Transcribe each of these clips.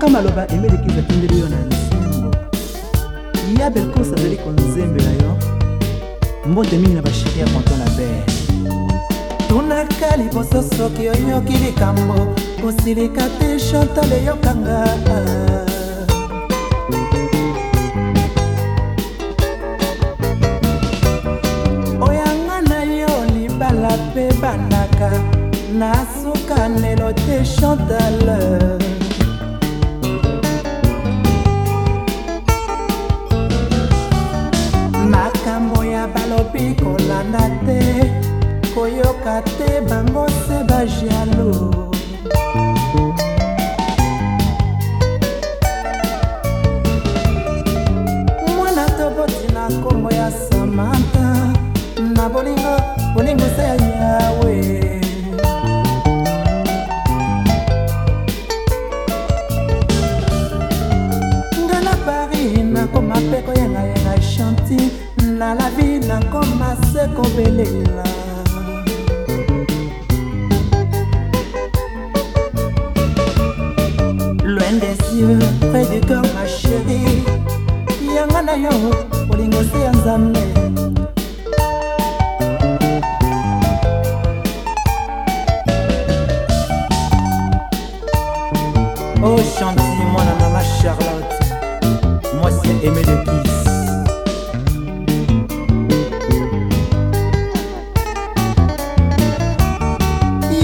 mboka maloba emeleki zatindeli yo na nsimbo ya belkos azali konzembela yo mbote mingi na basheri ya konto na ber tunaka liboso soki oyoki likambo kosilika te chantal eyokanga oyanga na yo libala mpe banaka nasuka lelo te chantal se bango se bagialo mwana toboti na nkombo ya samanta na bolingo bolingo se ya yawe nga na paris nakoma mpe koyengayenga chanti na la vi nakoma se kobelela reine des yeux près du cœur ma chérie yanga na yo olingo se ya nzambe oh chanti mwana mama charlotte mwasi ya aimé de kis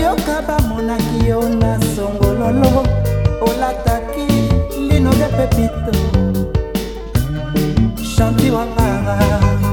yoka bamonaki yo na songololo olataki lino de pepito chantiwangara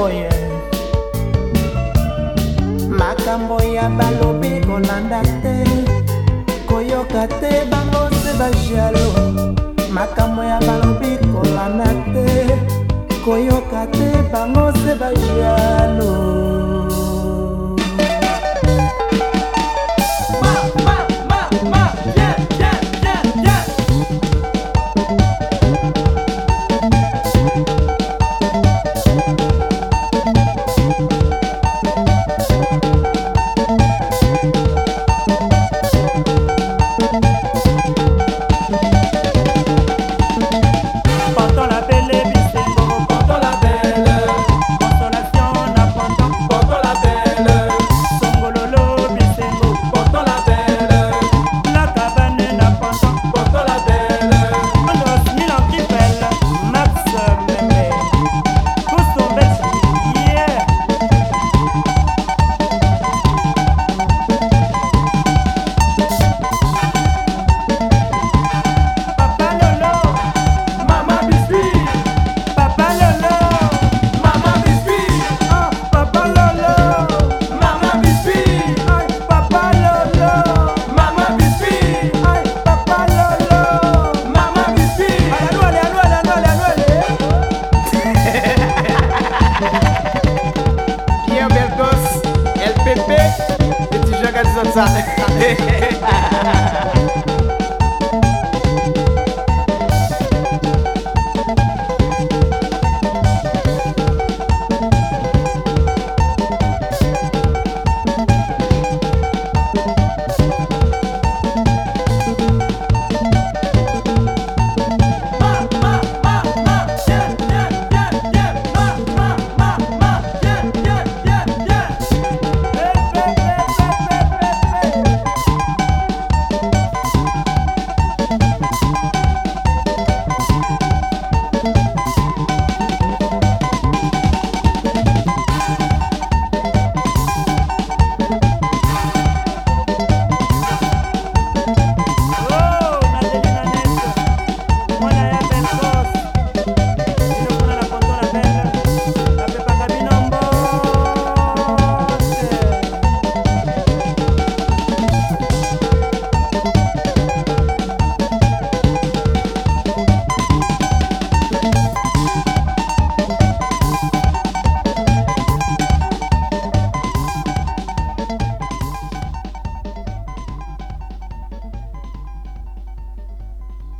boye makambo ya balobi kolanda te koyoka te bango se bajalo makambo ya balobi kolanda te koyoka te bango se bajalo 雑